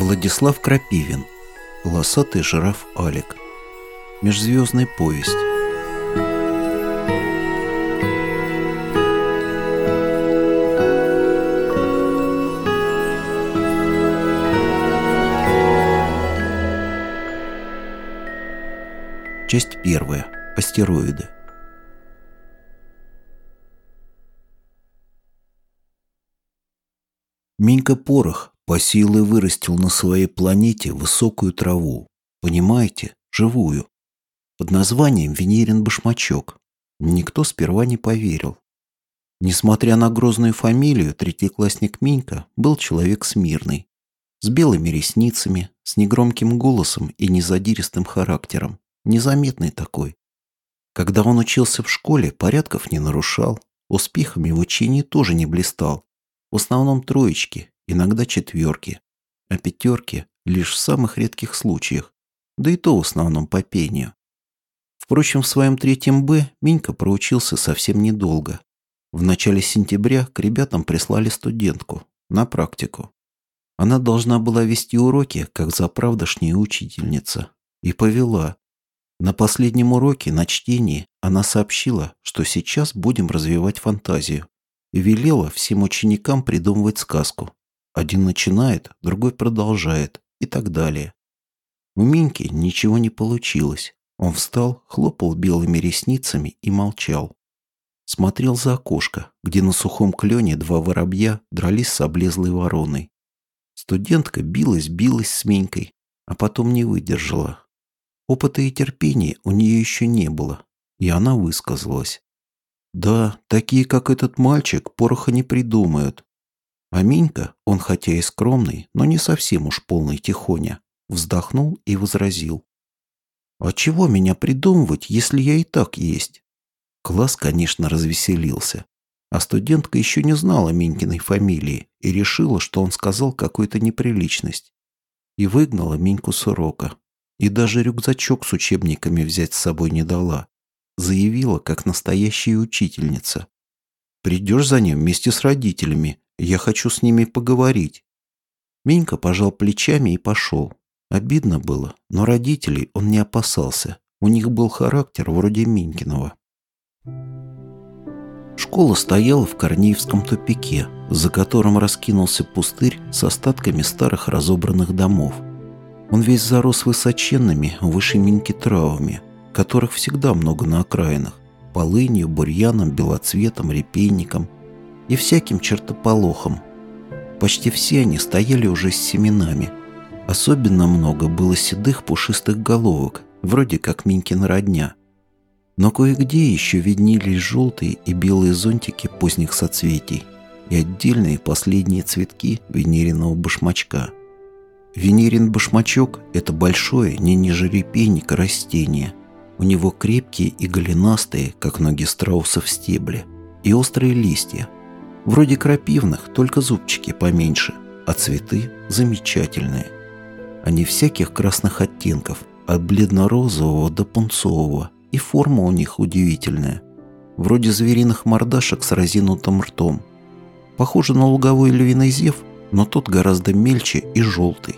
Владислав Крапивин Полосатый жираф Алик Межзвездная повесть Часть первая. Астероиды. Минька Порох силе вырастил на своей планете высокую траву. Понимаете? Живую. Под названием Венерин башмачок. Никто сперва не поверил. Несмотря на грозную фамилию, третьеклассник Минька был человек смирный. С белыми ресницами, с негромким голосом и незадиристым характером. Незаметный такой. Когда он учился в школе, порядков не нарушал, успехами в учении тоже не блистал. В основном троечки, иногда четверки, а пятерки лишь в самых редких случаях, да и то в основном по пению. Впрочем, в своем третьем «Б» Минька проучился совсем недолго. В начале сентября к ребятам прислали студентку на практику. Она должна была вести уроки, как заправдошняя учительница. И повела. На последнем уроке, на чтении, она сообщила, что сейчас будем развивать фантазию и велела всем ученикам придумывать сказку. Один начинает, другой продолжает и так далее. У Миньки ничего не получилось. Он встал, хлопал белыми ресницами и молчал. Смотрел за окошко, где на сухом клене два воробья дрались с облезлой вороной. Студентка билась-билась с Минькой, а потом не выдержала. Опыта и терпения у нее еще не было, и она высказалась. Да, такие, как этот мальчик, пороха не придумают. А он хотя и скромный, но не совсем уж полный тихоня, вздохнул и возразил. «А чего меня придумывать, если я и так есть?» Класс, конечно, развеселился. А студентка еще не знала Минькиной фамилии и решила, что он сказал какую-то неприличность. И выгнала Миньку с урока. И даже рюкзачок с учебниками взять с собой не дала заявила, как настоящая учительница. «Придешь за ним вместе с родителями. Я хочу с ними поговорить». Минька пожал плечами и пошел. Обидно было, но родителей он не опасался. У них был характер вроде Минькиного. Школа стояла в Корнеевском тупике, за которым раскинулся пустырь с остатками старых разобранных домов. Он весь зарос высоченными, выше Миньки травами – которых всегда много на окраинах, полынью, бурьяном, белоцветом, репейником и всяким чертополохом. Почти все они стояли уже с семенами. Особенно много было седых пушистых головок, вроде как Минькина родня. Но кое-где еще виднелись желтые и белые зонтики поздних соцветий и отдельные последние цветки венериного башмачка. Венерин башмачок – это большое, не ниже репейника растение – у него крепкие и голенастые, как ноги страусов, стебли. И острые листья. Вроде крапивных, только зубчики поменьше. А цветы замечательные. Они всяких красных оттенков, от бледно-розового до пунцового. И форма у них удивительная. Вроде звериных мордашек с разинутым ртом. Похоже на луговой львиный зев, но тот гораздо мельче и желтый.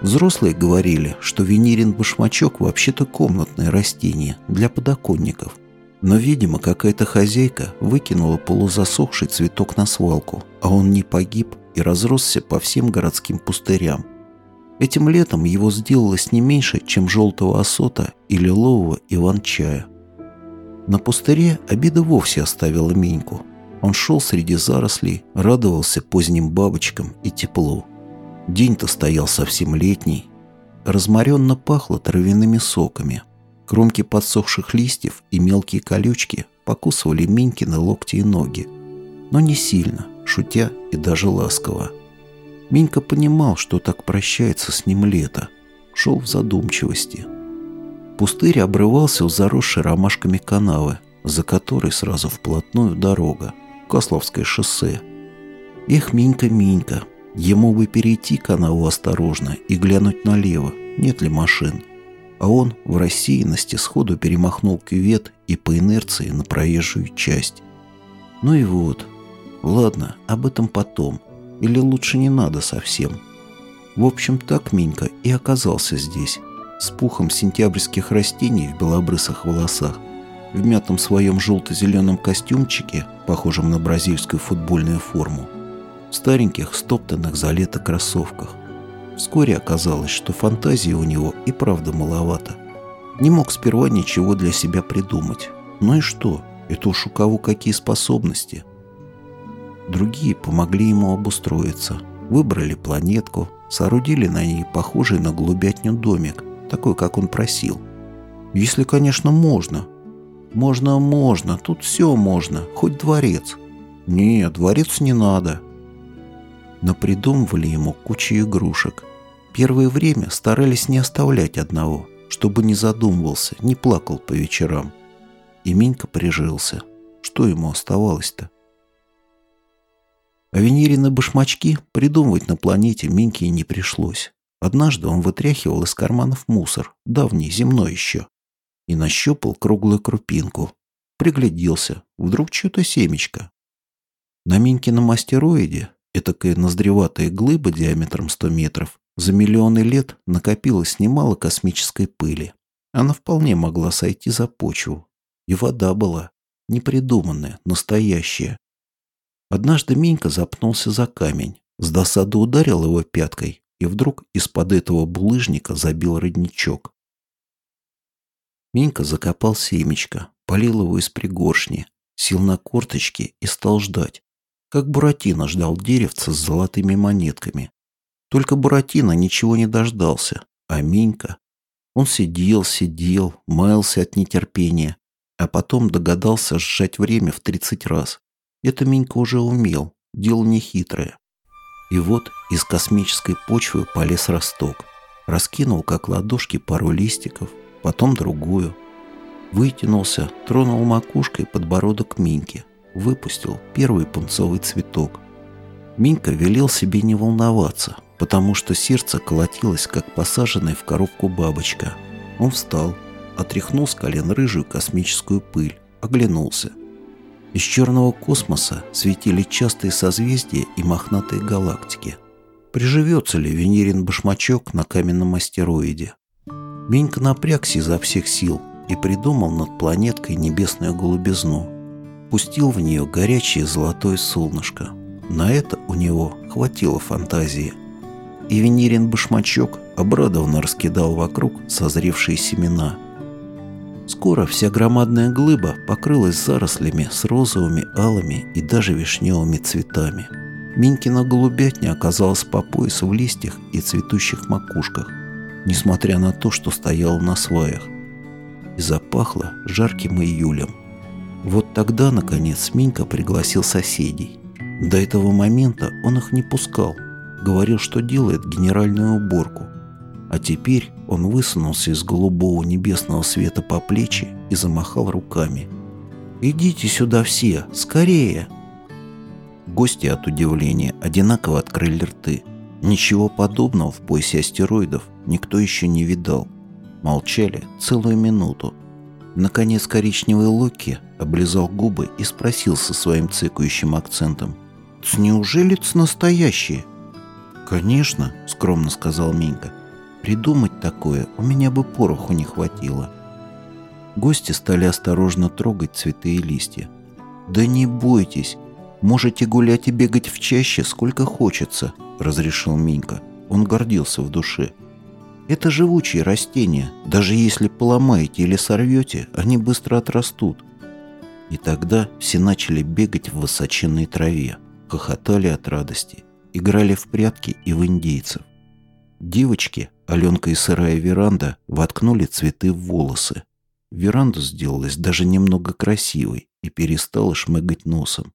Взрослые говорили, что венерин башмачок вообще-то комнатное растение для подоконников. Но, видимо, какая-то хозяйка выкинула полузасохший цветок на свалку, а он не погиб и разросся по всем городским пустырям. Этим летом его сделалось не меньше, чем желтого осота и лилового иван-чая. На пустыре обида вовсе оставила Миньку. Он шел среди зарослей, радовался поздним бабочкам и теплу. День-то стоял совсем летний. Разморенно пахло травяными соками. Кромки подсохших листьев и мелкие колючки покусывали Минькины локти и ноги. Но не сильно, шутя и даже ласково. Минька понимал, что так прощается с ним лето. Шел в задумчивости. Пустырь обрывался у заросшей ромашками канавы, за которой сразу вплотную дорога, Кословское шоссе. Эх, Минька, Минька, Ему бы перейти канаву осторожно и глянуть налево, нет ли машин. А он в рассеянности сходу перемахнул кювет и по инерции на проезжую часть. Ну и вот. Ладно, об этом потом. Или лучше не надо совсем. В общем, так Минька и оказался здесь, с пухом сентябрьских растений в белобрысых волосах, в мятом своем желто-зеленом костюмчике, похожем на бразильскую футбольную форму, в стареньких стоптанных за лето кроссовках. Вскоре оказалось, что фантазии у него и правда маловато. Не мог сперва ничего для себя придумать. Ну и что? Это уж у кого какие способности. Другие помогли ему обустроиться. Выбрали планетку, соорудили на ней похожий на голубятню домик, такой, как он просил. Если, конечно, можно. Можно, можно, тут все можно, хоть дворец. Нет, дворец не надо. Но придумывали ему кучу игрушек. Первое время старались не оставлять одного, чтобы не задумывался, не плакал по вечерам. И Минька прижился. Что ему оставалось-то? А Венерины башмачки придумывать на планете Миньке не пришлось. Однажды он вытряхивал из карманов мусор, давний, земной еще, и нащупал круглую крупинку. Пригляделся, вдруг что-то семечко. На Минькином астероиде, этакая ноздреватая глыба диаметром 100 метров, за миллионы лет накопилось немало космической пыли. Она вполне могла сойти за почву. И вода была. Непридуманная, настоящая. Однажды Минька запнулся за камень. С досады ударил его пяткой, и вдруг из-под этого булыжника забил родничок. Минька закопал семечко, полил его из пригоршни, сел на корточки и стал ждать, как Буратино ждал деревца с золотыми монетками. Только Буратино ничего не дождался, а Минька... Он сидел, сидел, маялся от нетерпения, а потом догадался сжать время в тридцать раз. Это Минька уже умел, дело нехитрое. И вот из космической почвы полез росток. Раскинул, как ладошки, пару листиков, потом другую. Вытянулся, тронул макушкой подбородок Миньки, выпустил первый пунцовый цветок. Минька велел себе не волноваться, потому что сердце колотилось, как посаженная в коробку бабочка. Он встал, отряхнул с колен рыжую космическую пыль, оглянулся. Из черного космоса светили частые созвездия и мохнатые галактики. Приживется ли Венерин башмачок на каменном астероиде? Минька напрягся изо всех сил и придумал над планеткой небесную голубизну. Пустил в нее горячее золотое солнышко. На это у него хватило фантазии. И Венерин башмачок обрадованно раскидал вокруг созревшие семена – Скоро вся громадная глыба покрылась зарослями с розовыми, алыми и даже вишневыми цветами. Минькина голубятня оказалась по пояс в листьях и цветущих макушках, несмотря на то, что стояла на сваях. И запахло жарким июлем. Вот тогда, наконец, Минька пригласил соседей. До этого момента он их не пускал. Говорил, что делает генеральную уборку. А теперь он высунулся из голубого небесного света по плечи и замахал руками. «Идите сюда все! Скорее!» Гости от удивления одинаково открыли рты. Ничего подобного в поясе астероидов никто еще не видал. Молчали целую минуту. Наконец коричневый Локи облизал губы и спросил со своим цыкающим акцентом. «Неужели это настоящие?» «Конечно», — скромно сказал Минька. Придумать такое у меня бы пороху не хватило. Гости стали осторожно трогать цветы и листья. «Да не бойтесь, можете гулять и бегать в чаще сколько хочется», — разрешил Минька. Он гордился в душе. «Это живучие растения. Даже если поломаете или сорвете, они быстро отрастут». И тогда все начали бегать в высоченной траве, хохотали от радости, играли в прятки и в индейцев. Девочки, Аленка и сырая веранда воткнули цветы в волосы. Веранда сделалась даже немного красивой и перестала шмыгать носом.